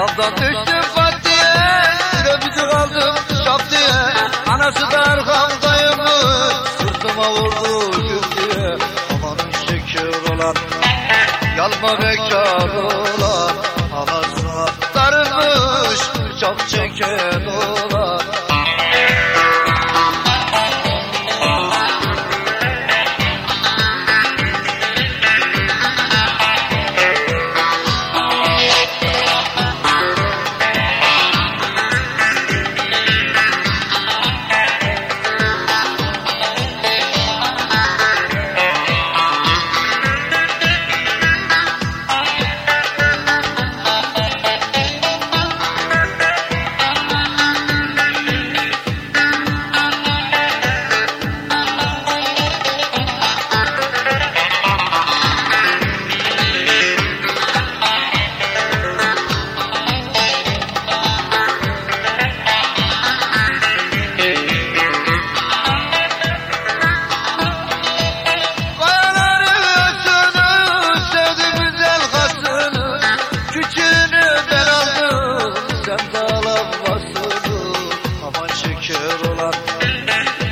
Saftan düştüm pat diye Öpücük aldım şap diye Anası da arkamdaymış Sırtıma vurdu gül diye Amanın şükür olan Yalma bekar olan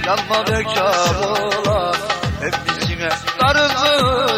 yanma bekar olan Hep çeken olan